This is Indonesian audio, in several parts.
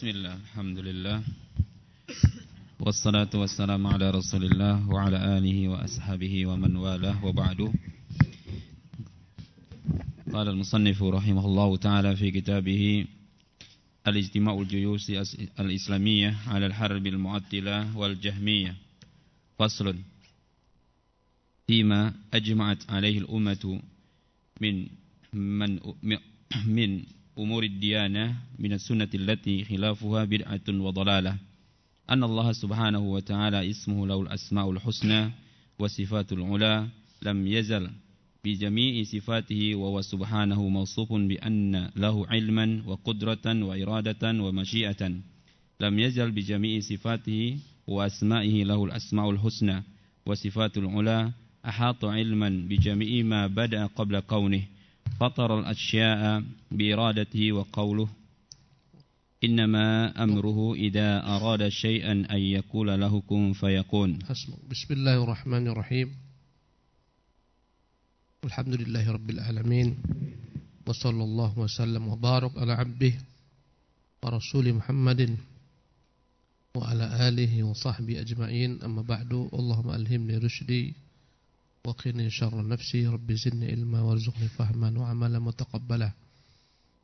بسم الله الحمد لله والصلاة والسلام على رسول الله وعلى آله وأصحابه ومن والاه وبعد قال المصنف رحمه الله تعالى في كتابه الاجتماع الجيوس الإسلامية على الحرب المعطلة والجهمية. فصل. فيما أجمعت عليه الأمة من من من أمور الديانة من السنة التي خلافها بدعة وضلالة. أن الله سبحانه وتعالى اسمه له الأسماء الحسنى وصفات العلا لم يزل بجميع صفاته وهو سبحانه موصوف بأن له علما وقدرة وإرادة ومشيئة. لم يزل بجميع صفاته وأسمائه له الأسماء الحسنى وصفات العلا أحاط علما بجميع ما بدأ قبل كونه. فطر الأشياء بإرادته وقوله إنما أمره إذا أراد شيئا أن يقول له كن فيكون. بسم الله الرحمن الرحيم. الحمد لله رب العالمين وصلى الله وسلم وبارك على عبده ورسول محمد وعلى آله وصحبه أجمعين. أما بعد اللهم ألهمني رشدي وقني شر نفسي ربي زدني علما وارزقني فهما وعملا متقبلا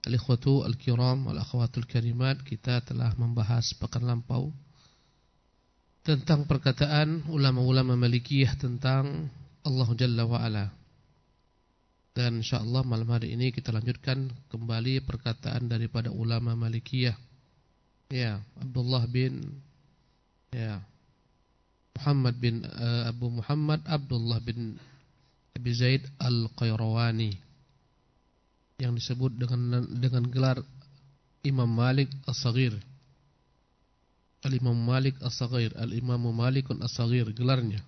Al-ikhwatu al-kiram wal-akhwatul karimat Kita telah membahas pekan lampau Tentang perkataan ulama-ulama malikiyah Tentang Allah Jalla wa'ala Dan insyaAllah malam hari ini kita lanjutkan Kembali perkataan daripada ulama malikiyah Ya, Abdullah bin Ya, Muhammad bin uh, Abu Muhammad Abdullah bin Abi Zaid Al-Qayrawani yang disebut dengan dengan gelar Imam Malik As-Saghir. Al-Imam Malik As-Saghir, Al-Imam Malik As-Saghir gelarnya.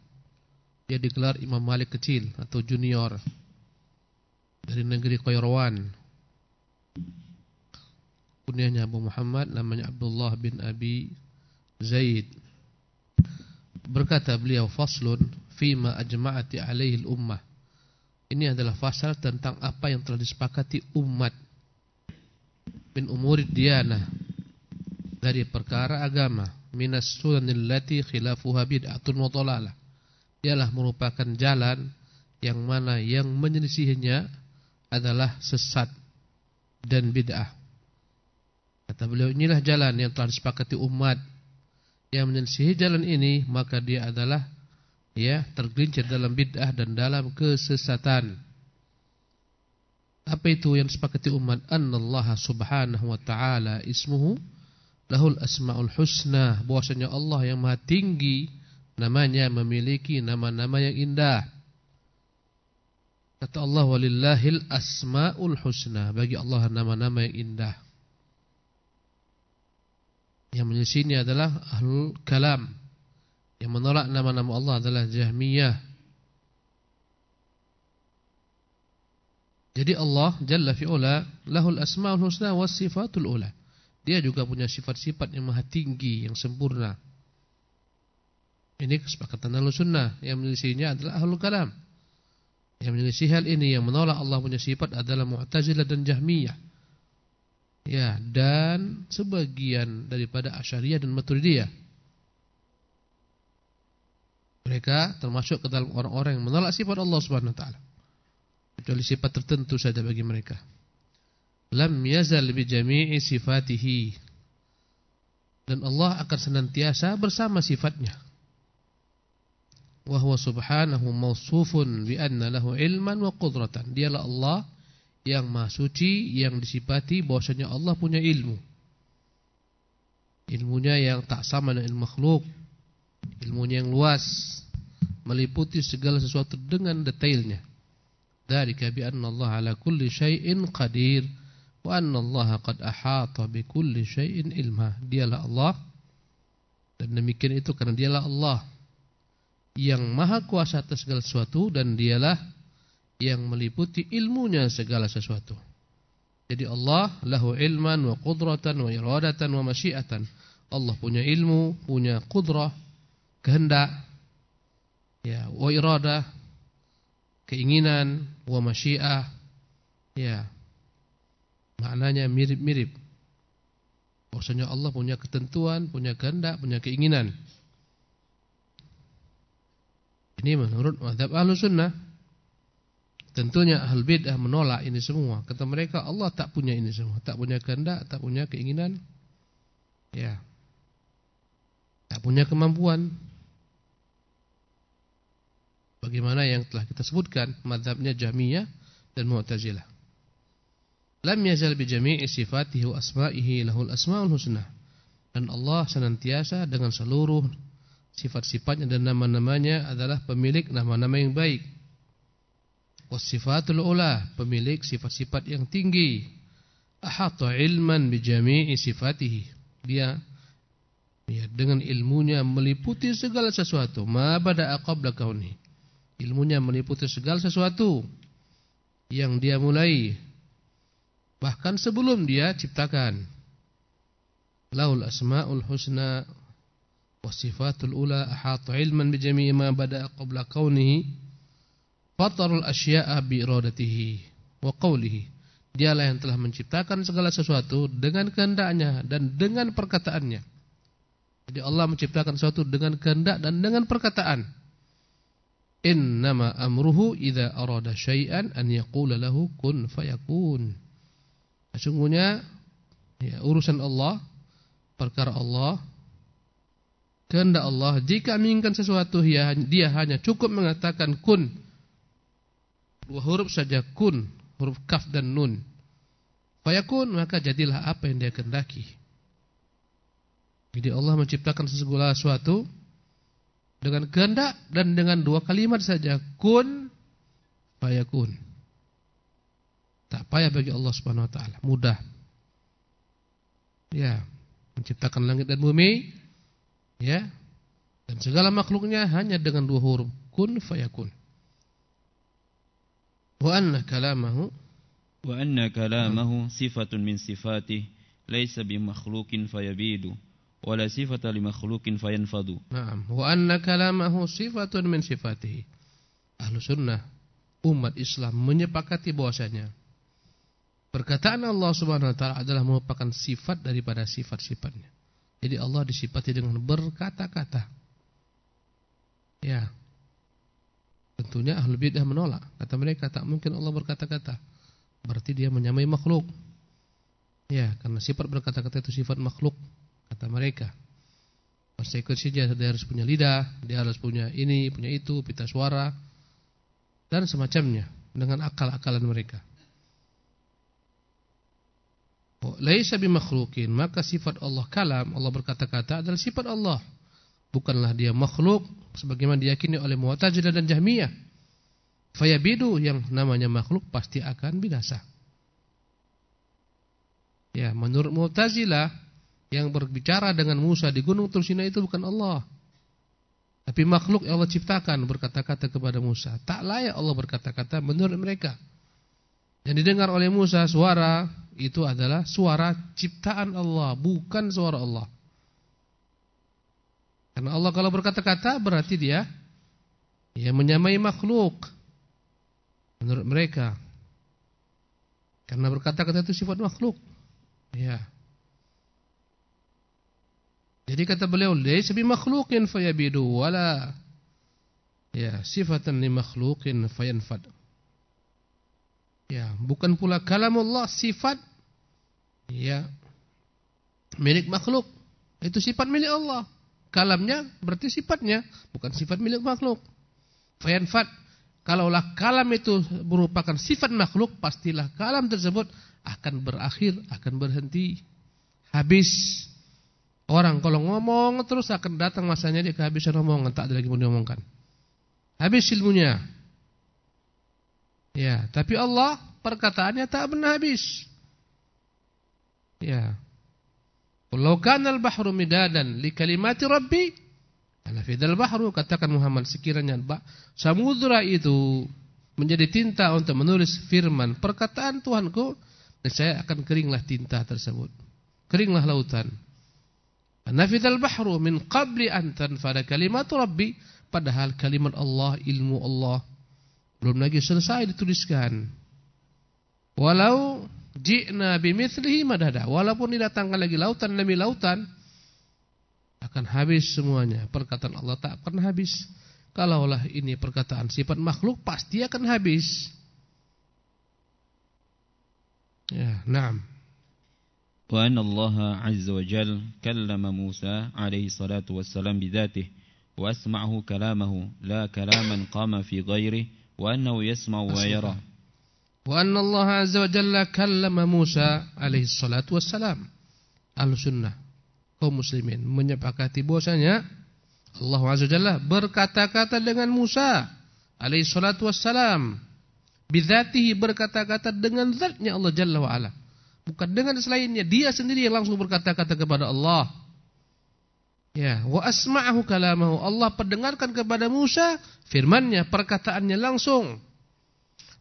Dia digelar Imam Malik kecil atau junior dari negeri Qayrawan. Kunyahnya Abu Muhammad namanya Abdullah bin Abi Zaid Berkata beliau faslun fima ajma'ati alaihi ummah. Ini adalah fasal tentang apa yang telah disepakati umat min umurid diyana dari perkara agama minas sunanil lati khilafuha bid'atun wa dhalalah. Ialah merupakan jalan yang mana yang menyelisihinya adalah sesat dan bid'ah. Kata beliau inilah jalan yang telah disepakati umat yang menyelisihi jalan ini maka dia adalah ya tergelincir dalam bid'ah dan dalam kesesatan. Apa itu yang disepakati umat? Annallaha subhanahu wa ta'ala ismuhu lahul asmaul husna. Bahwasanya Allah yang maha tinggi namanya memiliki nama-nama yang indah. Kata Allah walillahil asmaul husna. Bagi Allah nama-nama yang indah. Yang menyisinya adalah ahlul kalam. Yang menolak nama-nama Allah adalah Jahmiyah. Jadi Allah Jalla fi'ula lahul asma'ul husna was sifatul ula. Dia juga punya sifat-sifat yang maha tinggi, yang sempurna. Ini kesepakatan ahlu sunnah. Yang menyelisihinya adalah ahlul kalam. Yang menyelisih hal ini, yang menolak Allah punya sifat adalah Mu'tazilah dan Jahmiyah. Ya, dan sebagian daripada Asy'ariyah dan Maturidiyah. Mereka termasuk ke dalam orang-orang yang menolak sifat Allah Subhanahu wa taala. Kecuali sifat tertentu saja bagi mereka. Lam yazal bi jami'i sifatihi. Dan Allah akan senantiasa bersama sifatnya. Wa huwa subhanahu mawsufun bi anna lahu ilman wa qudratan. Dialah Allah yang maha suci yang disifati bahwasanya Allah punya ilmu. Ilmunya yang tak sama dengan ilmu makhluk. Ilmunya yang luas, meliputi segala sesuatu dengan detailnya. Dzalika bi Allah ala kulli syai'in qadir wa anna Allah qad ahata bi kulli syai'in ilma. Dialah Allah dan demikian itu karena dialah Allah yang maha kuasa atas segala sesuatu dan dialah yang meliputi ilmunya segala sesuatu. Jadi Allah lahu ilman wa qudratan wa iradatan wa masyiatan. Allah punya ilmu, punya kudrah, kehendak, ya, wa iradah, keinginan, wa masyiah. Ya. Maknanya mirip-mirip. Bahwasanya Allah punya ketentuan, punya kehendak, punya keinginan. Ini menurut madhab ahlu sunnah. Tentunya ahal bid'ah menolak ini semua. Kata mereka Allah tak punya ini semua. Tak punya kehendak, tak punya keinginan. Ya. Tak punya kemampuan. Bagaimana yang telah kita sebutkan. Madhabnya Jahmiyah dan Mu'tazilah. Lam yazal bi jami'i sifatihi wa asma'ihi lahul asma'ul husna. Dan Allah senantiasa dengan seluruh sifat-sifatnya dan nama-namanya adalah pemilik nama-nama yang baik. Wasifatul ula, pemilik sifat-sifat yang tinggi. Ahata ilman bi jami'i sifatihi. Dia ya, dengan ilmunya meliputi segala sesuatu. Ma bada'a qabla kauni. Ilmunya meliputi segala sesuatu yang dia mulai bahkan sebelum dia ciptakan. Laul asmaul husna wasifatul ula ahata ilman bi jami'i ma bada'a qabla kaunihi fatarul asya'a bi iradatihi wa qawlihi. Dialah yang telah menciptakan segala sesuatu dengan kehendaknya dan dengan perkataannya. Jadi Allah menciptakan sesuatu dengan kehendak dan dengan perkataan. Innama amruhu idza arada syai'an an yaqula lahu kun fayakun. Sesungguhnya ya, urusan Allah, perkara Allah, kehendak Allah, jika menginginkan sesuatu ya, dia hanya cukup mengatakan kun. Dua huruf saja kun, huruf kaf dan nun. Fayakun maka jadilah apa yang dia kehendaki. Jadi Allah menciptakan segala sesuatu dengan kehendak dan dengan dua kalimat saja kun fayakun. Tak payah bagi Allah Subhanahu wa taala, mudah. Ya, menciptakan langit dan bumi ya. Dan segala makhluknya hanya dengan dua huruf kun fayakun. Wa anna kalamahu wa anna kalamahu sifatun min sifatih laysa bi makhluqin fayabidu wala sifata li makhluqin fayanfadu. Naam, wa anna kalamahu sifatun min sifatihi. Ahlu sunnah umat Islam menyepakati bahwasanya perkataan Allah Subhanahu wa taala adalah merupakan sifat daripada sifat-sifatnya. Jadi Allah disifati dengan berkata-kata. Ya. Tentunya ahlu bidah menolak. Kata mereka tak mungkin Allah berkata-kata. Berarti dia menyamai makhluk. Ya, karena sifat berkata-kata itu sifat makhluk kata mereka. Konsekuensinya dia harus punya lidah, dia harus punya ini, punya itu, pita suara dan semacamnya dengan akal-akalan mereka. Oh, laisa bimakhluqin, maka sifat Allah kalam, Allah berkata-kata adalah sifat Allah. Bukanlah dia makhluk sebagaimana diyakini oleh Mu'tazilah dan Jahmiyah. Fayabidu yang namanya makhluk pasti akan binasa. Ya, menurut Mu'tazilah yang berbicara dengan Musa di gunung Tursina itu bukan Allah. Tapi makhluk yang Allah ciptakan berkata-kata kepada Musa. Tak layak Allah berkata-kata menurut mereka. Yang didengar oleh Musa suara itu adalah suara ciptaan Allah, bukan suara Allah. Karena Allah kalau berkata-kata berarti dia ya menyamai makhluk. Menurut mereka. Karena berkata-kata itu sifat makhluk. Ya. Jadi kata beliau, "Laisa bi makhluqin fayabidu wala ya sifatan li makhluqin fayanfad." Ya, bukan pula kalamullah sifat ya milik makhluk. Itu sifat milik Allah. Kalamnya berarti sifatnya, bukan sifat milik makhluk. Fayanfad Kalaulah kalam itu merupakan sifat makhluk, pastilah kalam tersebut akan berakhir, akan berhenti, habis. Orang kalau ngomong terus akan datang masanya dia kehabisan omongan, tak ada lagi mau diomongkan. Habis ilmunya. Ya, tapi Allah perkataannya tak pernah habis. Ya. Kalau kanal bahru midadan li kalimati rabbi, ana fidal bahru katakan Muhammad sekiranya samudra itu menjadi tinta untuk menulis firman perkataan Tuhanku, saya akan keringlah tinta tersebut. Keringlah lautan. Nafidal bahru min qabli an tanfada kalimat Rabbi padahal kalimat Allah, ilmu Allah belum lagi selesai dituliskan. Walau Jina bimithlihi madada. Walaupun didatangkan lagi lautan demi lautan akan habis semuanya. Perkataan Allah tak akan habis. Kalaulah ini perkataan sifat makhluk pasti akan habis. Ya, na'am. وأن الله عز وجل كلم موسى عليه الصلاة alaihi salatu وأسمعه كلامه wa كلاما قام la غيره qama fi ويرى wa wa yara wa anna Allah azza wa jalla kallama Musa alaihi salatu wassalam. Kaum muslimin menyepakati bahwasanya Allah azza jalla berkata-kata dengan Musa alaihi salatu wassalam. Bidzatihi berkata-kata dengan zatnya Allah jalla wa ala. Bukan dengan selainnya dia sendiri yang langsung berkata-kata kepada Allah. Ya, wa asma'ahu kalamahu. Allah perdengarkan kepada Musa firmannya perkataannya langsung.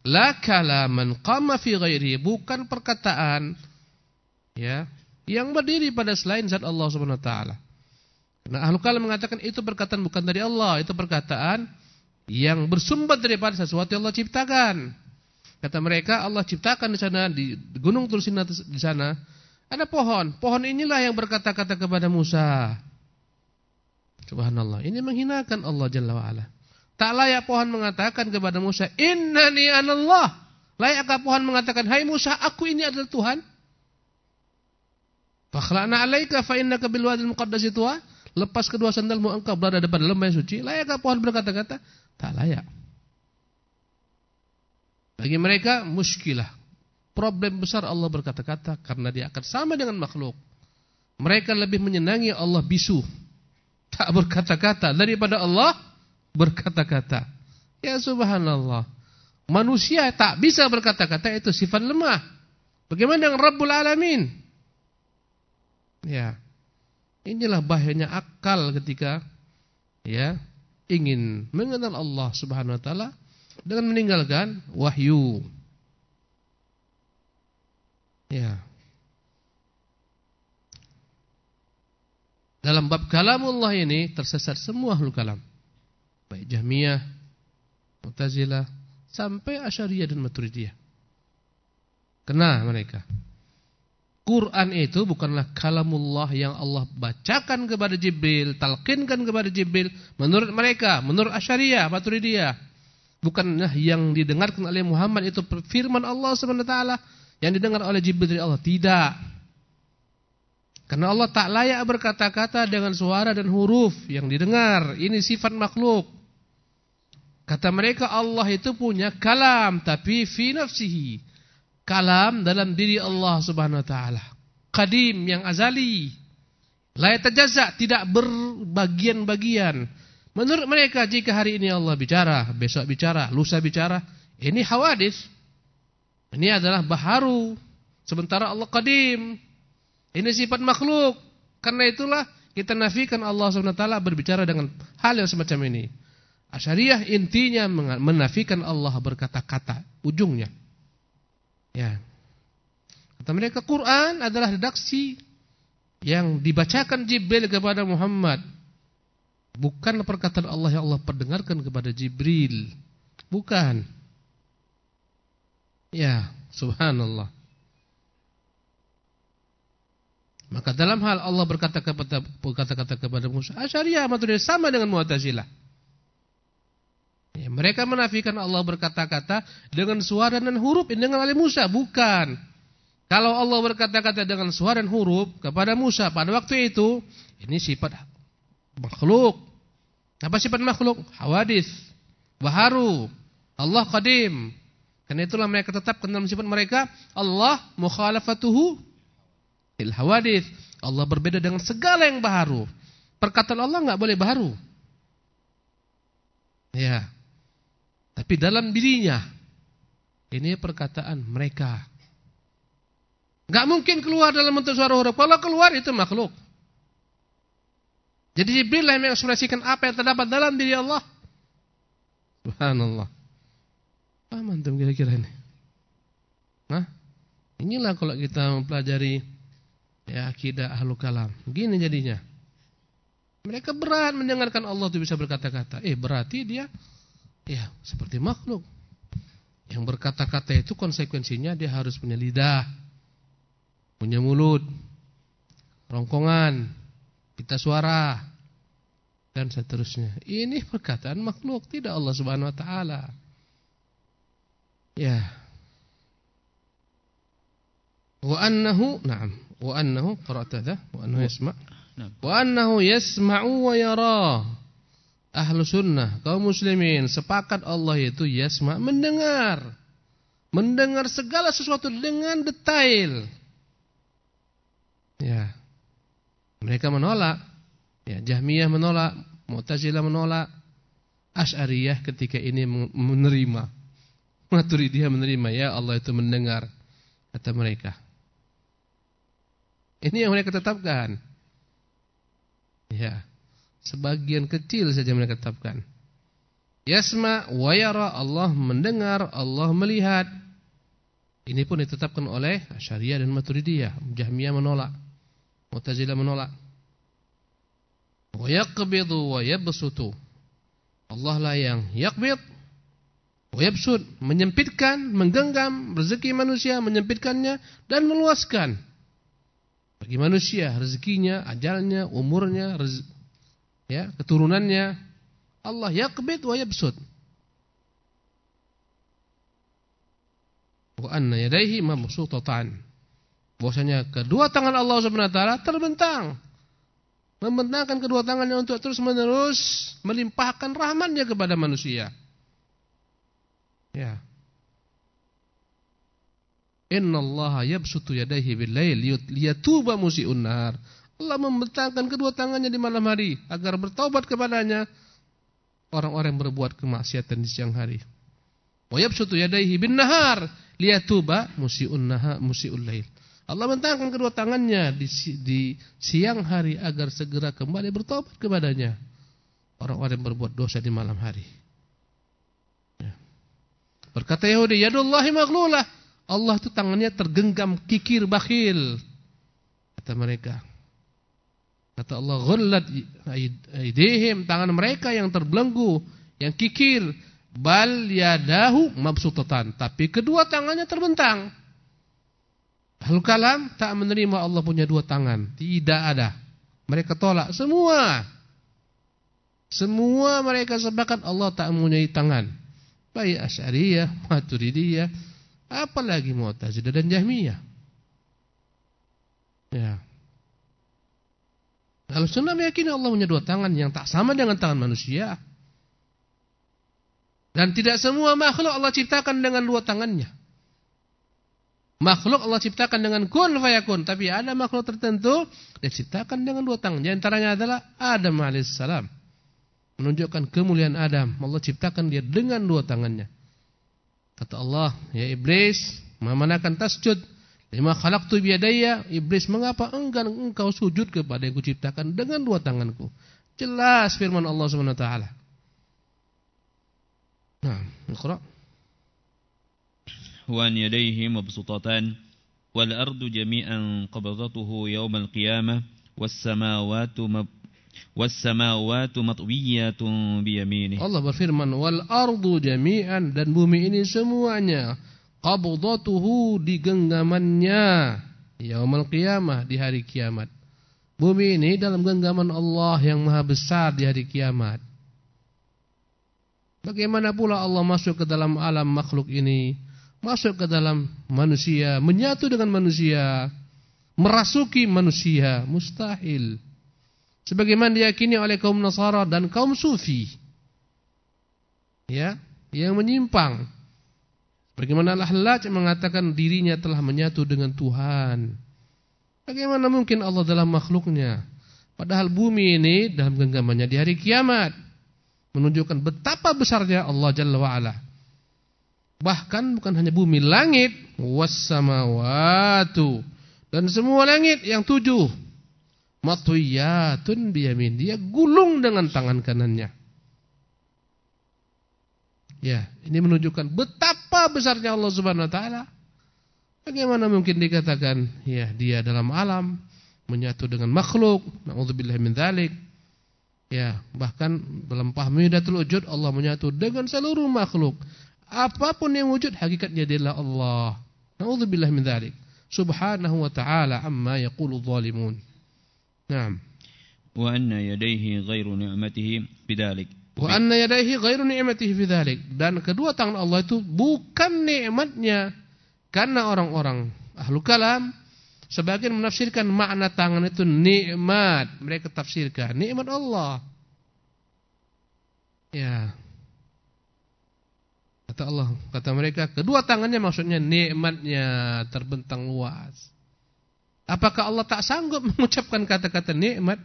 La kalaman qama fi ghairi, bukan perkataan ya, yang berdiri pada selain zat Allah Subhanahu wa taala. Nah, ahlu kalam mengatakan itu perkataan bukan dari Allah, itu perkataan yang bersumber daripada sesuatu yang Allah ciptakan. Kata mereka Allah ciptakan di sana di gunung Tursina di sana ada pohon. Pohon inilah yang berkata-kata kepada Musa. Subhanallah. Ini menghinakan Allah Jalla wa'ala. Tak layak pohon mengatakan kepada Musa, Innani anallah. Layakkah pohon mengatakan, Hai Musa, aku ini adalah Tuhan? Fakhla'na alaika fa'innaka bilwadil muqaddasi tuha. Lepas kedua sandalmu engkau berada depan lembah suci. Layakkah pohon berkata-kata? Tak layak. Bagi mereka, muskilah. Problem besar Allah berkata-kata karena dia akan sama dengan makhluk. Mereka lebih menyenangi Allah bisu tak berkata-kata daripada Allah berkata-kata. Ya subhanallah. Manusia tak bisa berkata-kata itu sifat lemah. Bagaimana dengan Rabbul Alamin? Ya. Inilah bahayanya akal ketika ya ingin mengenal Allah Subhanahu wa taala dengan meninggalkan wahyu. Ya. Dalam bab kalamullah ini tersesat semua ahlu kalam. Baik Jahmiyah, Mu'tazilah, sampai Asyariyah dan Maturidiyah. Kena mereka. Quran itu bukanlah kalamullah yang Allah bacakan kepada Jibril, talqinkan kepada Jibril menurut mereka, menurut Asyariyah, Maturidiyah. Bukanlah yang didengarkan oleh Muhammad itu firman Allah SWT yang didengar oleh Jibril dari Allah, tidak. Karena Allah tak layak berkata-kata dengan suara dan huruf yang didengar. Ini sifat makhluk. Kata mereka Allah itu punya kalam tapi fi nafsihi. Kalam dalam diri Allah Subhanahu wa taala. Qadim yang azali. La yatajazza, tidak berbagian-bagian. Menurut mereka jika hari ini Allah bicara, besok bicara, lusa bicara, ini hawadis. Ini adalah baharu. Sementara Allah qadim, ini sifat makhluk. Karena itulah kita nafikan Allah SWT berbicara dengan hal yang semacam ini. Asyariah intinya menafikan Allah berkata-kata. Ujungnya. Ya. Kata mereka Quran adalah redaksi yang dibacakan Jibril kepada Muhammad. Bukan perkataan Allah yang Allah perdengarkan kepada Jibril. Bukan. Ya, subhanallah. Maka dalam hal Allah berkata kepada kata-kata kepada Musa, Asyariah Maturidiyah sama dengan Mu'tazilah. Ya, mereka menafikan Allah berkata-kata dengan suara dan huruf dengan oleh Musa, bukan. Kalau Allah berkata-kata dengan suara dan huruf kepada Musa pada waktu itu, ini sifat makhluk. Apa sifat makhluk? Hawadis, baharu, Allah qadim. Karena itulah mereka tetapkan dalam sifat mereka Allah mukhalafatuhu il hawadith. Allah berbeda dengan segala yang baru. Perkataan Allah nggak boleh baru. Ya. Tapi dalam dirinya ini perkataan mereka. Nggak mungkin keluar dalam bentuk suara huruf. Kalau keluar itu makhluk. Jadi Jibril yang mengekspresikan apa yang terdapat dalam diri Allah. Subhanallah. Apa antum kira-kira ini? Nah, inilah kalau kita mempelajari Ya akidah ahlu kalam. Gini jadinya. Mereka berat mendengarkan Allah itu bisa berkata-kata. Eh berarti dia ya seperti makhluk. Yang berkata-kata itu konsekuensinya dia harus punya lidah. punya mulut, rongkongan, pita suara, dan seterusnya. Ini perkataan makhluk, tidak Allah Subhanahu wa taala. Ya. Wa annahu, na'am, wa annahu qara'ta wa annahu yasma'. Wa annahu yasma'u wa yara. Ahlu sunnah, kaum muslimin sepakat Allah itu yasma' mendengar. Mendengar segala sesuatu dengan detail. Ya. Mereka menolak. Ya, Jahmiyah menolak, Mu'tazilah menolak, Asy'ariyah ketika ini menerima. Maturidiyah menerima, ya Allah itu mendengar kata mereka. Ini yang mereka tetapkan. Ya. Sebagian kecil saja mereka tetapkan. Yasma wa yara Allah mendengar, Allah melihat. Ini pun ditetapkan oleh Asy'ariyah dan Maturidiyah. Jahmiyah menolak. Mu'tazilah menolak. Wa yaqbidu wa yabsutu. Allah lah yang yaqbid wa yabsut, menyempitkan, menggenggam rezeki manusia, menyempitkannya dan meluaskan. Bagi manusia rezekinya, ajalnya, umurnya, ya, keturunannya. Allah yaqbid wa yabsut. Wa anna yadayhi mabsutatan. Bahwasanya kedua tangan Allah Subhanahu wa taala terbentang. Membentangkan kedua tangannya untuk terus-menerus melimpahkan rahmatnya kepada manusia. Ya. Inna Allah yabsutu yadayhi bil-lail liyatuba musii'un nahar. Allah membentangkan kedua tangannya di malam hari agar bertobat kepadanya orang-orang yang berbuat kemaksiatan di siang hari. Wa yabsutu yadayhi bin nahar liyatuba musii'un nahar musii'ul lail. Allah bentangkan kedua tangannya di, di siang hari agar segera kembali bertobat kepadanya. Orang-orang yang berbuat dosa di malam hari. Ya. Berkata Yahudi, Yadullahi maghlulah. Allah itu tangannya tergenggam kikir bakhil. Kata mereka. Kata Allah, Ghullat aidihim. Tangan mereka yang terbelenggu. Yang kikir. Bal yadahu mabsutatan. Tapi kedua tangannya terbentang. Ahlul kalam tak menerima Allah punya dua tangan. Tidak ada. Mereka tolak semua. Semua mereka sepakat Allah tak mempunyai tangan. Baik Asy'ariyah, Maturidiyah, apalagi Mu'tazilah dan Jahmiyah. Ya. Kalau sunnah meyakini Allah punya dua tangan yang tak sama dengan tangan manusia. Dan tidak semua makhluk Allah ciptakan dengan dua tangannya. Makhluk Allah ciptakan dengan kun fayakun. Tapi ada makhluk tertentu diciptakan dengan dua tangan. Di antaranya adalah Adam alaihissalam. Menunjukkan kemuliaan Adam. Allah ciptakan dia dengan dua tangannya. Kata Allah, ya iblis, memanakan tasjud. Lima khalaqtu biadaya, iblis mengapa enggan engkau sujud kepada yang kuciptakan dengan dua tanganku? Jelas firman Allah SWT. wa taala. Nah, Iqra. Wa yadayhi mabsutatan wal ardu jami'an qabdatuhu yawmal qiyamah was mab was samawati matwiyatun biyaminih. Allah berfirman wal ardu jami'an dan bumi ini semuanya qabdatuhu di genggamannya yaumul qiyamah di hari kiamat bumi ini dalam genggaman Allah yang maha besar di hari kiamat bagaimana pula Allah masuk ke dalam alam makhluk ini masuk ke dalam manusia, menyatu dengan manusia, merasuki manusia, mustahil. Sebagaimana diyakini oleh kaum Nasara dan kaum Sufi. Ya, yang menyimpang. Bagaimana Al-Hallaj mengatakan dirinya telah menyatu dengan Tuhan. Bagaimana mungkin Allah dalam makhluknya? Padahal bumi ini dalam genggamannya di hari kiamat menunjukkan betapa besarnya Allah Jalla wa'ala. Bahkan bukan hanya bumi, langit wassamawatu dan semua langit yang tujuh matwiyatun biyamin. Dia gulung dengan tangan kanannya. Ya, ini menunjukkan betapa besarnya Allah Subhanahu wa taala. Bagaimana mungkin dikatakan ya dia dalam alam menyatu dengan makhluk? Nauzubillah min dzalik. Ya, bahkan dalam Fahmidatul Wujud Allah menyatu dengan seluruh makhluk. Apa pun yang wujud hakikatnya adalah Allah. Nauzubillah min dzalik. subhanahu wa ta'ala amma yaqulu zalimun. Naam. Wa anna yadayhi ghairu ni'matihi bidzalik. Wa anna yadayhi ghairu ni'matihi bidzalik. Dan kedua tangan Allah itu bukan nikmatnya. Karena orang-orang ahlu kalam sebagian menafsirkan makna tangan itu nikmat. Mereka tafsirkan nikmat Allah. Ya. Kata Allah, kata mereka, kedua tangannya maksudnya nikmatnya terbentang luas. Apakah Allah tak sanggup mengucapkan kata-kata nikmat?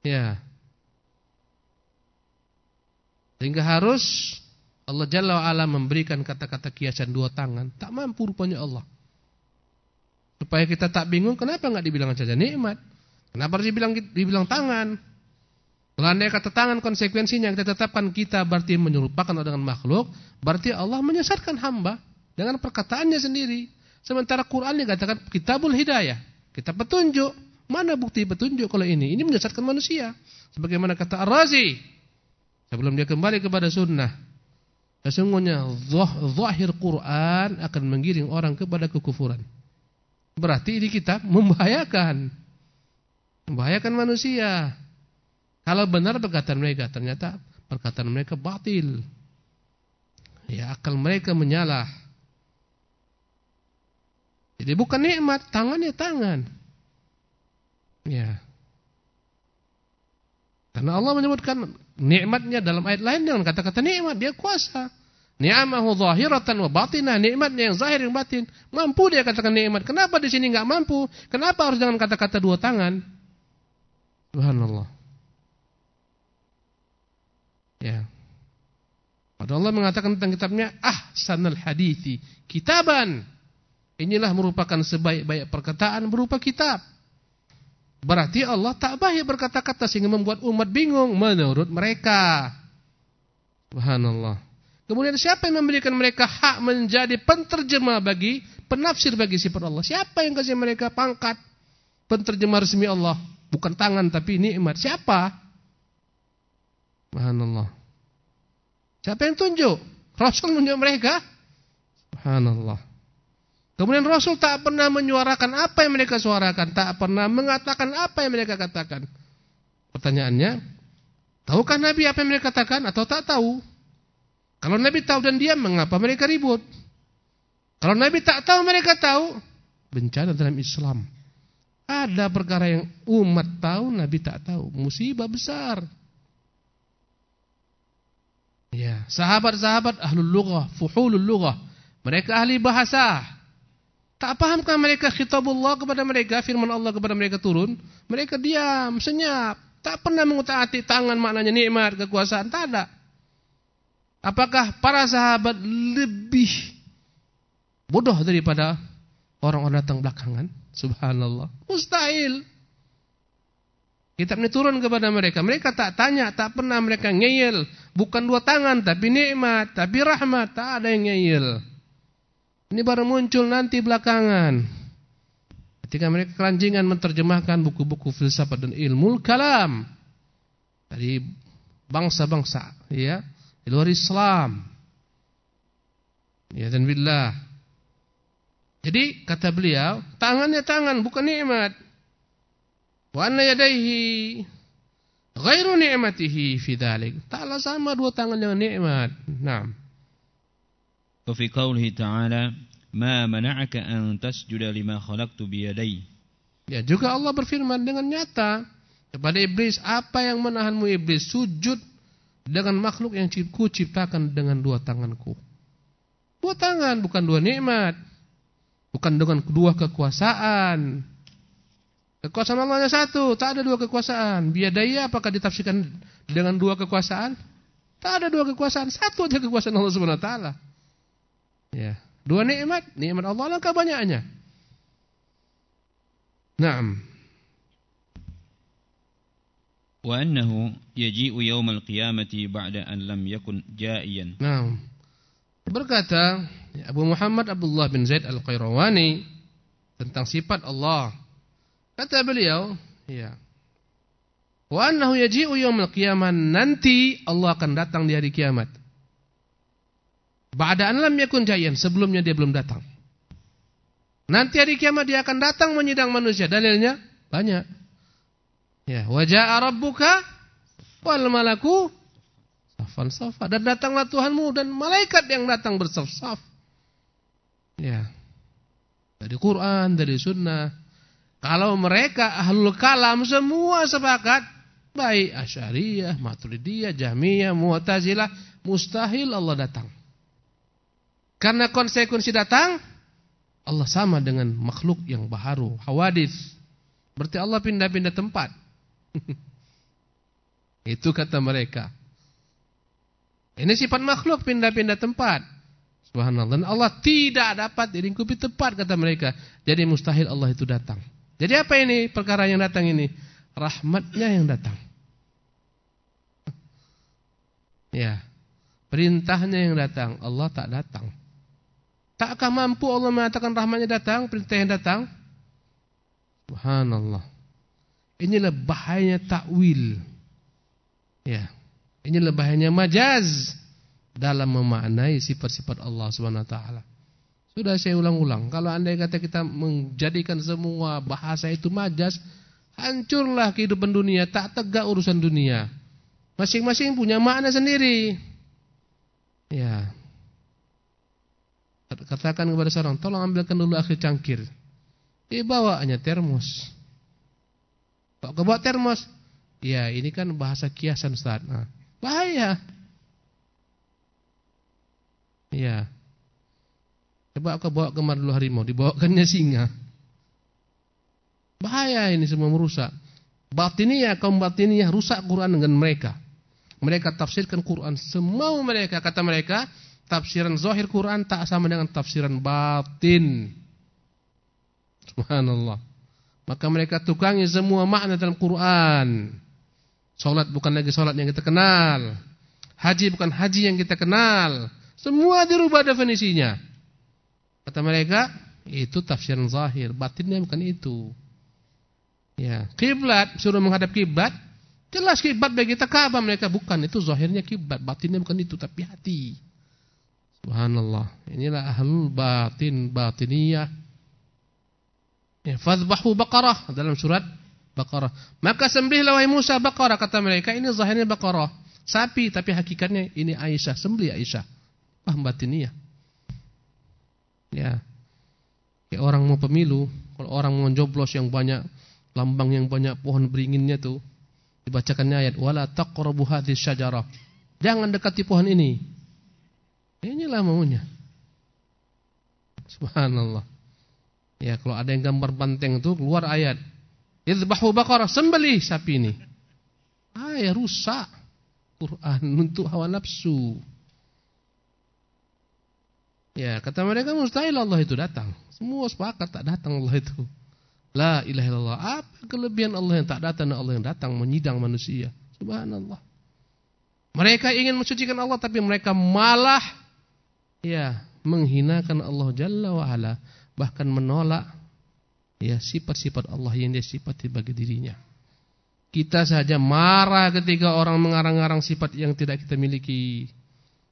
Ya. Sehingga harus Allah Jalla wa'ala memberikan kata-kata kiasan dua tangan. Tak mampu rupanya Allah. Supaya kita tak bingung, kenapa enggak dibilang saja nikmat? Kenapa harus dibilang dibilang tangan? Kalau kata tangan konsekuensinya kita tetapkan kita berarti menyerupakan dengan makhluk, berarti Allah menyesatkan hamba dengan perkataannya sendiri. Sementara Quran yang katakan kitabul hidayah, kita petunjuk. Mana bukti petunjuk kalau ini? Ini menyesatkan manusia. Sebagaimana kata Ar-Razi, sebelum dia kembali kepada sunnah. Sesungguhnya zahir Quran akan menggiring orang kepada kekufuran. Berarti ini kitab membahayakan. Membahayakan manusia. Kalau benar perkataan mereka, ternyata perkataan mereka batil. Ya, akal mereka menyalah. Jadi bukan nikmat, tangannya tangan. Ya. Karena Allah menyebutkan nikmatnya dalam ayat lain dengan kata-kata nikmat, dia kuasa. Ni'amahu zahiratan wa batinah, nikmatnya yang zahir yang batin. Mampu dia katakan nikmat. Kenapa di sini enggak mampu? Kenapa harus dengan kata-kata dua tangan? Subhanallah. Ya. Pada Allah mengatakan tentang kitabnya ahsanul hadithi kitaban. Inilah merupakan sebaik-baik perkataan berupa kitab. Berarti Allah tak baik berkata-kata sehingga membuat umat bingung menurut mereka. Subhanallah. Kemudian siapa yang memberikan mereka hak menjadi penterjemah bagi penafsir bagi sifat Allah? Siapa yang kasih mereka pangkat penterjemah resmi Allah? Bukan tangan tapi nikmat. Siapa? Subhanallah. Siapa yang tunjuk? Rasul menunjuk mereka? Subhanallah. Kemudian Rasul tak pernah menyuarakan apa yang mereka suarakan, tak pernah mengatakan apa yang mereka katakan. Pertanyaannya, tahukah Nabi apa yang mereka katakan atau tak tahu? Kalau Nabi tahu dan diam, mengapa mereka ribut? Kalau Nabi tak tahu, mereka tahu, bencana dalam Islam. Ada perkara yang umat tahu, Nabi tak tahu, musibah besar. Ya, sahabat-sahabat ahlul lughah, fuhulul lughah. Mereka ahli bahasa. Tak pahamkah mereka khitabullah kepada mereka, firman Allah kepada mereka turun? Mereka diam, senyap. Tak pernah mengutaati tangan maknanya nikmat, kekuasaan, tak ada. Apakah para sahabat lebih bodoh daripada orang-orang datang belakangan? Subhanallah. Mustahil. Kitab ini turun kepada mereka. Mereka tak tanya, tak pernah mereka ngeyel. Bukan dua tangan, tapi nikmat, tapi rahmat. Tak ada yang ngeyel. Ini baru muncul nanti belakangan. Ketika mereka keranjingan menerjemahkan buku-buku filsafat dan ilmu kalam. Dari bangsa-bangsa. ya Di luar Islam. Ya dan billah. Jadi kata beliau, tangannya tangan bukan nikmat. Wa anna yadayhi ghairu ni'matihi fi dhalik. Ta'ala sama dua tangan dengan nikmat. Naam. Qawlihi ta'ala ma mana'aka an tasjuda lima khalaqtu bi yadayhi. Ya, juga Allah berfirman dengan nyata kepada iblis, apa yang menahanmu iblis sujud dengan makhluk yang ku ciptakan dengan dua tanganku. Dua tangan bukan dua nikmat. Bukan dengan dua kekuasaan. Kekuasaan Allah hanya satu, tak ada dua kekuasaan. Biadaya apakah ditafsirkan dengan dua kekuasaan? Tak ada dua kekuasaan, satu aja kekuasaan Allah Subhanahu wa taala. Ya, dua nikmat, nikmat Allah langkah banyaknya. Naam. Wa annahu yaji'u yawmal qiyamati ba'da an lam yakun ja'iyan. Naam. Berkata Abu Muhammad Abdullah bin Zaid Al-Qayrawani tentang sifat Allah Kata beliau, ya. Wa annahu yaji'u yaumil qiyamah nanti Allah akan datang di hari kiamat. Ba'da an lam yakun jayan, sebelumnya dia belum datang. Nanti hari kiamat dia akan datang menyidang manusia. Dalilnya banyak. Ya, wajah rabbuka wal malaku safan safa dan datanglah Tuhanmu dan malaikat yang datang bersaf-saf. Ya. Dari Quran, dari sunnah. Kalau mereka ahlul kalam semua sepakat baik Asy'ariyah, Maturidiyah, Jahmiyah, Mu'tazilah, mustahil Allah datang. Karena konsekuensi datang Allah sama dengan makhluk yang baharu, hawadis. Berarti Allah pindah-pindah tempat. Itu kata mereka. Ini sifat makhluk pindah-pindah tempat. Subhanallah. Dan Allah tidak dapat dilingkupi tempat kata mereka. Jadi mustahil Allah itu datang. Jadi apa ini perkara yang datang ini? Rahmatnya yang datang. Ya. Perintahnya yang datang. Allah tak datang. Takkah mampu Allah mengatakan rahmatnya datang, perintah yang datang? Subhanallah. Inilah bahayanya takwil. Ya. Inilah bahayanya majaz dalam memaknai sifat-sifat Allah Subhanahu wa taala. Sudah saya ulang-ulang, kalau Anda kata kita menjadikan semua bahasa itu majaz, hancurlah kehidupan dunia, tak tegak urusan dunia. Masing-masing punya makna sendiri. Ya, Katakan kepada seorang, tolong ambilkan dulu akhir cangkir. Dia hanya termos. Kok kebawa termos? Ya, ini kan bahasa kiasan Ustaz. Nah, bahaya. Ya. Coba kau bawa kemar dulu harimau, dibawakannya singa. Bahaya ini semua merusak. Batiniyah, kaum batiniyah rusak Quran dengan mereka. Mereka tafsirkan Quran semau mereka. Kata mereka, tafsiran zahir Quran tak sama dengan tafsiran batin. Subhanallah. Maka mereka tukangi semua makna dalam Quran. Salat bukan lagi salat yang kita kenal. Haji bukan haji yang kita kenal. Semua dirubah definisinya. Kata mereka, itu tafsiran zahir, batinnya bukan itu. Ya, kiblat suruh menghadap kiblat, jelas kiblat bagi kita Ka'bah mereka bukan, itu zahirnya kiblat, batinnya bukan itu tapi hati. Subhanallah. Inilah ahlul batin batiniyah. Ya, fadhbahu baqarah dalam surat Baqarah. Maka sembelihlah wahai Musa baqarah kata mereka ini zahirnya baqarah. Sapi tapi hakikatnya ini Aisyah, sembelih Aisyah. Paham batiniyah. Ya. Kayak orang mau pemilu, kalau orang mau joblos yang banyak lambang yang banyak pohon beringinnya tuh dibacakannya ayat wala taqrabu hadhihi syajarah. Jangan dekati pohon ini. Inilah maunya. Subhanallah. Ya, kalau ada yang gambar banteng itu keluar ayat. Idbahu baqarah, sembelih sapi ini. Ah, ya rusak Quran untuk hawa nafsu. Ya, kata mereka mustahil Allah itu datang. Semua sepakat tak datang Allah itu. La ilaha illallah. Apa kelebihan Allah yang tak datang dan Allah yang datang menyidang manusia? Subhanallah. Mereka ingin mensucikan Allah tapi mereka malah ya menghinakan Allah Jalla wa ala, bahkan menolak ya sifat-sifat Allah yang dia sifati bagi dirinya. Kita saja marah ketika orang mengarang-arang sifat yang tidak kita miliki.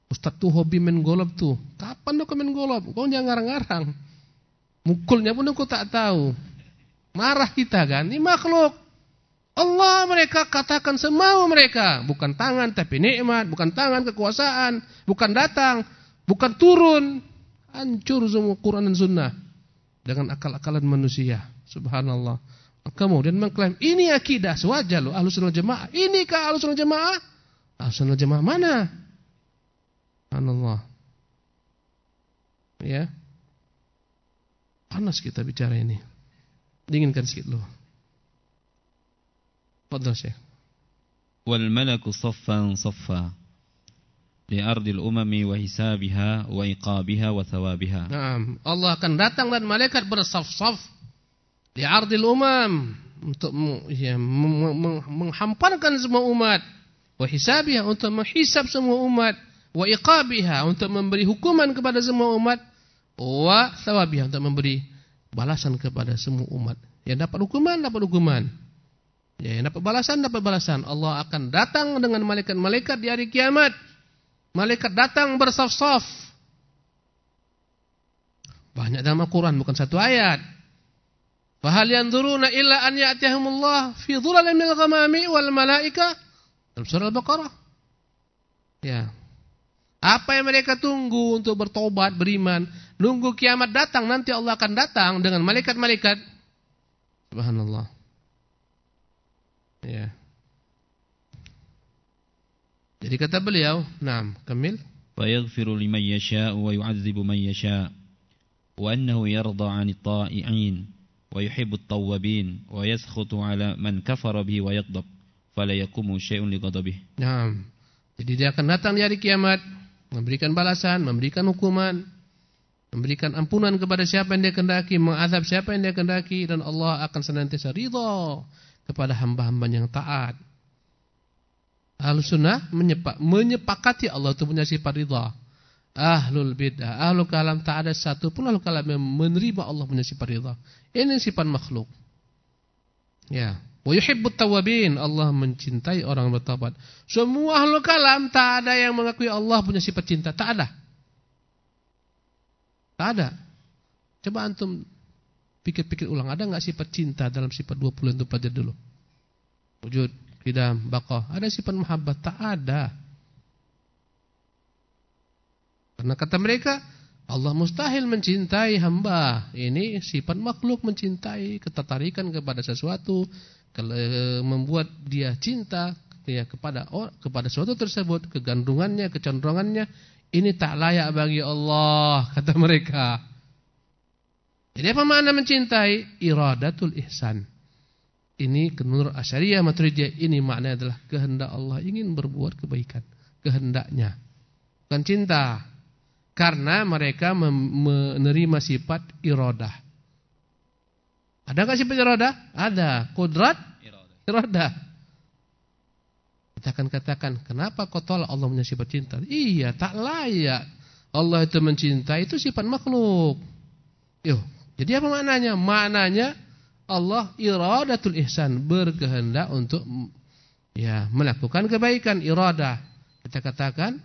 Ustaz tuh hobi main golop tuh. Kapan kau main golop? Kau jangan ngarang-ngarang. Mukulnya pun aku tak tahu. Marah kita kan. Ini makhluk. Allah mereka katakan semau mereka. Bukan tangan tapi nikmat. Bukan tangan kekuasaan. Bukan datang. Bukan turun. Hancur semua Quran dan Sunnah. Dengan akal-akalan manusia. Subhanallah. Kemudian mengklaim, ini akidah. Sewajar loh, ahlus sunnah jemaah. Inikah ahlus sunnah jemaah? Ahlus sunnah jemaah mana? Subhanallah. Ya. Panas kita bicara ini. Dinginkan sedikit loh. Fadal Syekh. Wal malaku saffan saffa. Li'ardil umami wa hisabiha wa iqabiha wa thawabiha. Naam, Allah akan datang dan malaikat bersaf-saf li'ardil umam untuk ya, menghamparkan semua umat wa hisabiha untuk menghisab semua umat wa iqabiha untuk memberi hukuman kepada semua umat wa thawabiha untuk memberi balasan kepada semua umat. Yang dapat hukuman dapat hukuman. Ya, yang dapat balasan dapat balasan. Allah akan datang dengan malaikat-malaikat di hari kiamat Malaikat datang bersaf-saf. Banyak dalam Al-Quran, bukan satu ayat. Fahal yanzuruna illa an ya'tiyahumullah fi dhulalin minal ghamami wal malaika dalam surah Al-Baqarah. Ya. Apa yang mereka tunggu untuk bertobat, beriman, nunggu kiamat datang, nanti Allah akan datang dengan malaikat-malaikat. Subhanallah. Ya. Jadi kata beliau, "Naam, Kamil." Wa yaghfiru liman yasha wa yu'adzibu man yasha. Wa annahu yarda 'anit ta'i'in wa yuhibbu at-tawwabin wa yaskhutu 'ala man kafara bihi wa yaghdab. Fala yaqumu syai'un li ghadabihi. Naam. Jadi dia akan datang di hari kiamat, memberikan balasan, memberikan hukuman, memberikan ampunan kepada siapa yang dia kehendaki, mengazab siapa yang dia kehendaki dan Allah akan senantiasa ridha kepada hamba-hamba yang taat. Ahlus sunnah menyepak, menyepakati Allah itu punya sifat ridha. Ahlul bid'ah, ahlul kalam tak ada satu pun ahlul kalam yang menerima Allah punya sifat ridha. Ini sifat makhluk. Ya. Wa yuhibbut tawabin. Allah mencintai orang bertawabat. Semua ahlu kalam tak ada yang mengakui Allah punya sifat cinta. Tak ada. Tak ada. Coba antum pikir-pikir ulang. Ada nggak sifat cinta dalam sifat 20 itu pelajari dulu. Wujud, kidam, baqa. Ada sifat mahabbah? Tak ada. Karena kata mereka, Allah mustahil mencintai hamba. Ini sifat makhluk mencintai, ketertarikan kepada sesuatu, membuat dia cinta ya kepada oh, kepada sesuatu tersebut, kegandungannya, kecenderungannya ini tak layak bagi Allah kata mereka. Jadi apa makna mencintai? Iradatul ihsan. Ini menurut Asyariah Maturidiyah ini maknanya adalah kehendak Allah ingin berbuat kebaikan, kehendaknya. Bukan cinta. Karena mereka menerima sifat iradah. Ada nggak sifat iroda? Ada. Kudrat? Iroda. Kita akan katakan, kenapa kau tolak Allah punya sifat cinta? Iya, tak layak. Allah itu mencintai itu sifat makhluk. Yo, jadi apa maknanya? Maknanya Allah iradatul ihsan, berkehendak untuk ya melakukan kebaikan, irada. Kita katakan,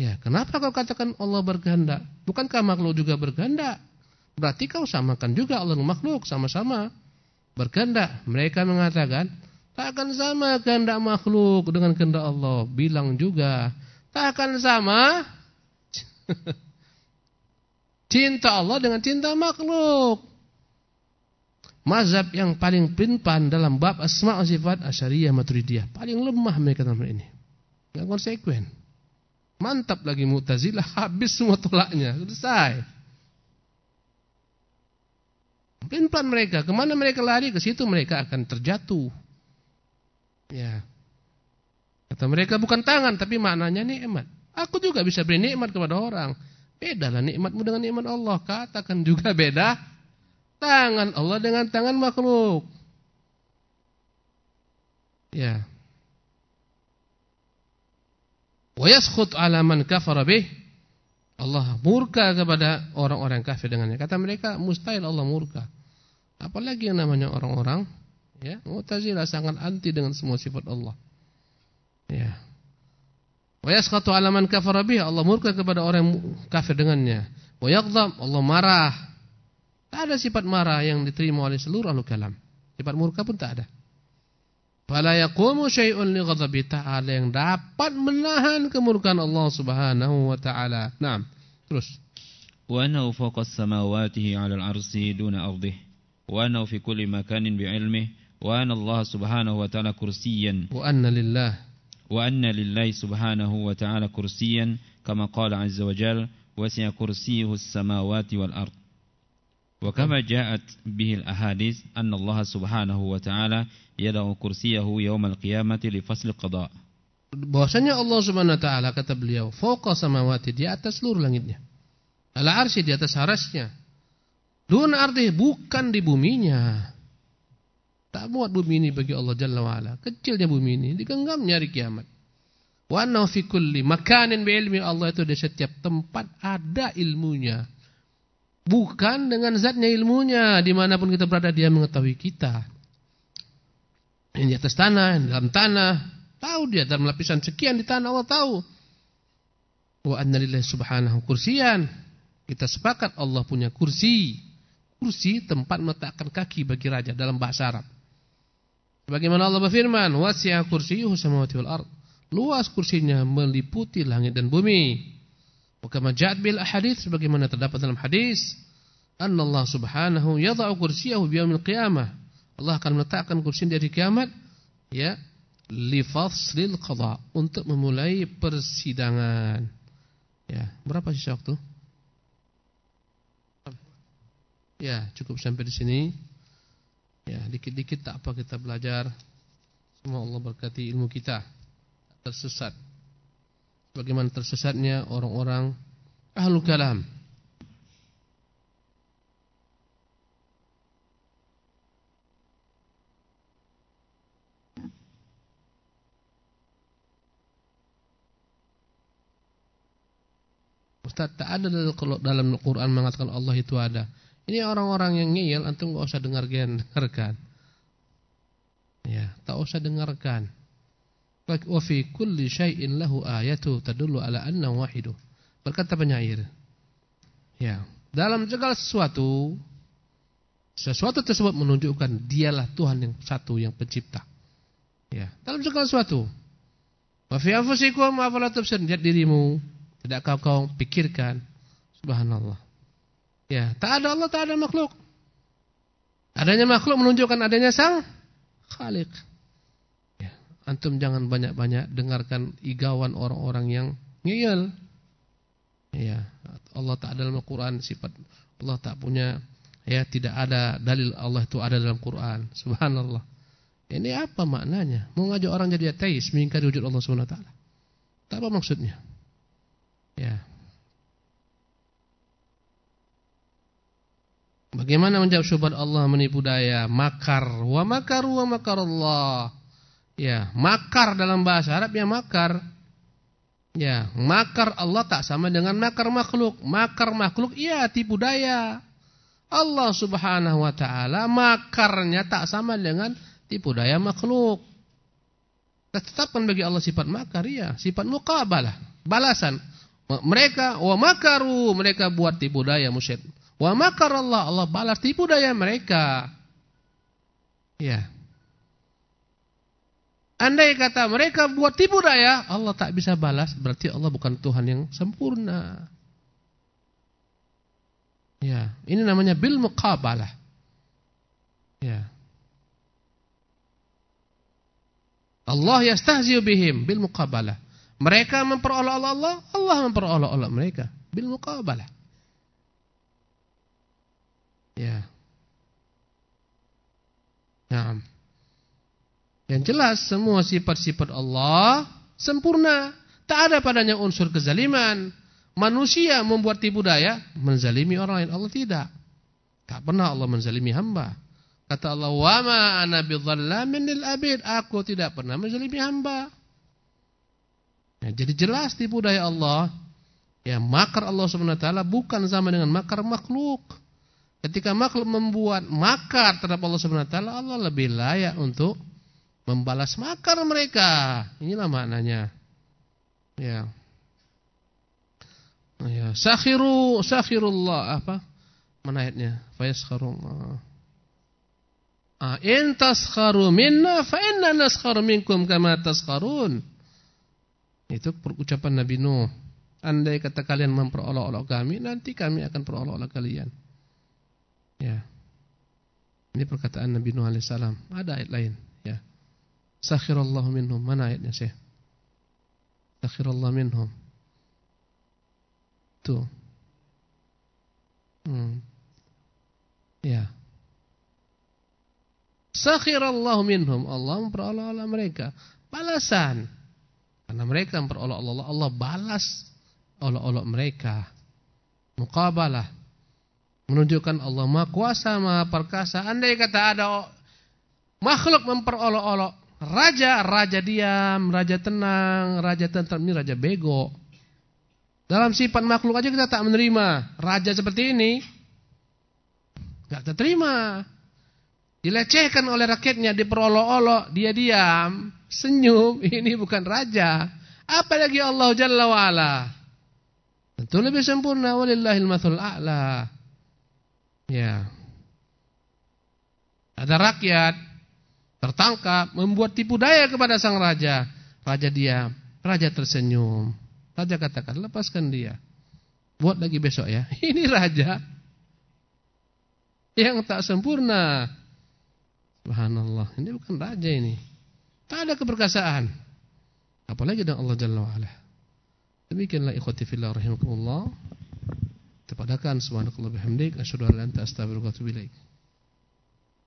ya, kenapa kau katakan Allah berkehendak? Bukankah makhluk juga berkehendak? Berarti kau samakan juga Allah makhluk sama-sama berkehendak. Mereka mengatakan, tak akan sama kehendak makhluk dengan kehendak Allah. Bilang juga, tak akan sama cinta Allah dengan cinta makhluk. Mazhab yang paling pinpan dalam bab asma' wa sifat asyariyah maturidiyah. Paling lemah mereka dalam ini. Enggak konsekuen. Mantap lagi Mu'tazilah habis semua tolaknya. Selesai. Plan-plan mereka, ke mana mereka lari, ke situ mereka akan terjatuh. Ya. Kata mereka bukan tangan, tapi maknanya nikmat. Aku juga bisa beri nikmat kepada orang. Bedalah nikmatmu dengan nikmat Allah. Katakan juga beda tangan Allah dengan tangan makhluk. Ya. Wa yaskhut 'ala man kafara bih. Allah murka kepada orang-orang kafir dengannya. Kata mereka mustahil Allah murka. Apalagi yang namanya orang-orang ya, Mu'tazilah sangat anti dengan semua sifat Allah. Ya. Wa yasqatu 'ala man kafara bih. Allah murka kepada orang kafir dengannya. Wa yaghdab, Allah marah. Tak ada sifat marah yang diterima oleh seluruh ahlul kalam. Sifat murka pun tak ada. Fala syai'un li ghadabi ta'ala yang dapat menahan kemurkaan Allah Subhanahu wa taala. Naam. Terus. Wa annahu fawqas samawatihi 'alal 'arsy duna ardih. Wa annahu fi kulli makanin bi'ilmihi. Wa anna Allah Subhanahu wa ta'ala kursiyyan. Wa anna lillah. Wa anna lillahi Subhanahu wa ta'ala kama qala 'azza wa kursiyuhu samawati wal. وكما جاءت به الأحاديث أن الله سبحانه وتعالى يدع كرسيه يوم القيامة لفصل القضاء bahwasanya Allah Subhanahu wa taala kata beliau fauqa samawati di atas seluruh langitnya ala arsy di atas arasnya Dun arti bukan di buminya. Tak buat bumi ini bagi Allah Jalla wa'ala. Kecilnya bumi ini. Digenggam nyari kiamat. Wa annahu fi kulli makanin bi ilmi Allah itu di setiap tempat ada ilmunya. Bukan dengan zatnya ilmunya. Di mana pun kita berada dia mengetahui kita. Yang di atas tanah, yang dalam tanah. Tahu dia dalam lapisan sekian di tanah Allah tahu. Wa anna lillahi subhanahu kursiyan. Kita sepakat Allah punya kursi. Kursi tempat meletakkan kaki bagi raja dalam bahasa Arab. Bagaimana Allah berfirman, "Wasi'a kursiyyuhu samawati wal ard." Luas kursinya meliputi langit dan bumi. Kama ja'at bil ahadits sebagaimana terdapat dalam hadis, Allah Subhanahu yadha'u kursiyahu bi yaumil qiyamah. Allah akan meletakkan kursi di hari kiamat ya li faslil qada untuk memulai persidangan. Ya, berapa sisa waktu? Ya, cukup sampai di sini. Ya, dikit-dikit tak apa kita belajar. Semua Allah berkati ilmu kita. Tersesat. Bagaimana tersesatnya orang-orang ahlul kalam. Ustaz, tak ada dalam Al-Quran mengatakan Allah itu ada. Ini orang-orang yang ngeyel, antum enggak usah dengar dengarkan. Ya, tak usah dengarkan. Wa fi kulli syai'in lahu ayatu tadullu ala anna wahidu. Berkata penyair. Ya, dalam segala sesuatu sesuatu tersebut menunjukkan dialah Tuhan yang satu yang pencipta. Ya, dalam segala sesuatu. Wa fi anfusikum afala tubsirun? Lihat dirimu, tidak kau kau pikirkan. Subhanallah. Ya, tak ada Allah, tak ada makhluk. Adanya makhluk menunjukkan adanya sang Khalik. Antum jangan banyak-banyak dengarkan igawan orang-orang yang ngeyel. Ya, Allah tak ada dalam Al-Qur'an sifat Allah tak punya ya tidak ada dalil Allah itu ada dalam Quran. Subhanallah. Ini apa maknanya? Mau ngajak orang jadi ateis, mengingkari wujud Allah Subhanahu wa taala. Tak apa maksudnya? Ya, Bagaimana menjawab syubhat Allah menipu daya? Makar. Wa makaru wa makar Allah. Ya, makar dalam bahasa Arab ya makar. Ya, makar Allah tak sama dengan makar makhluk. Makar makhluk iya tipu daya. Allah Subhanahu wa taala makarnya tak sama dengan tipu daya makhluk. Tetapkan bagi Allah sifat makar ya, sifat muqabalah, balasan. Mereka wa makaru, mereka buat tipu daya musyrik. Wa makar Allah, Allah balas tipu daya mereka. Ya. Andai kata mereka buat tipu daya, Allah tak bisa balas, berarti Allah bukan Tuhan yang sempurna. Ya, ini namanya bil muqabalah. Ya. Allah yastahzi'u bihim bil muqabalah. Mereka memperolok Allah, Allah memperolok mereka bil muqabalah. Ya. Nah. Yang jelas semua sifat-sifat Allah sempurna. Tak ada padanya unsur kezaliman. Manusia membuat tipu daya menzalimi orang lain. Allah tidak. Tak pernah Allah menzalimi hamba. Kata Allah, "Wa ma ana bidzallamin lil abid." Aku tidak pernah menzalimi hamba. Ya, jadi jelas tipu daya Allah. Ya, makar Allah Subhanahu wa taala bukan sama dengan makar makhluk. Ketika makhluk membuat makar terhadap Allah Subhanahu wa taala, Allah lebih layak untuk membalas makar mereka. Inilah maknanya. Ya. Ya, sakhiru sakhirullah apa? Mana ayatnya? Fa yaskharu. Ah, in taskharu minna fa inna naskharu minkum kama taskharun. Itu ucapan Nabi Nuh. Andai kata kalian memperolok-olok kami, nanti kami akan perolok-olok kalian. Ya. Ini perkataan Nabi Nuh alaihi salam. Ada ayat lain. Sakhirallahu minhum. Mana ayatnya, Syekh? Sakhirallahu minhum. Tuh. Hmm. Ya. Sakhirallahu minhum. Allah memperolok-olok mereka. Balasan. Karena mereka memperolok Allah, Allah balas olok-olok mereka. Muqabalah menunjukkan Allah Maha Kuasa, Maha Perkasa. Andai kata ada makhluk memperolok-olok raja, raja diam, raja tenang, raja tentram, ini raja bego. Dalam sifat makhluk aja kita tak menerima. Raja seperti ini enggak terima. Dilecehkan oleh rakyatnya, diperolok-olok, dia diam, senyum, ini bukan raja. Apalagi Allah Jalla wa'ala. Itu lebih sempurna walillahil mathul a'la. Ya. Ada rakyat tertangkap membuat tipu daya kepada sang raja. Raja diam, raja tersenyum. Raja katakan, "Lepaskan dia." Buat lagi besok ya. Ini raja yang tak sempurna. Subhanallah, ini bukan raja ini. Tak ada keperkasaan. Apalagi dengan Allah Jalla wa'ala. Demikianlah ikhwati fillah rahimakumullah. Tepadakan subhanakallah bihamdik. Asyadu ala anta ilaik.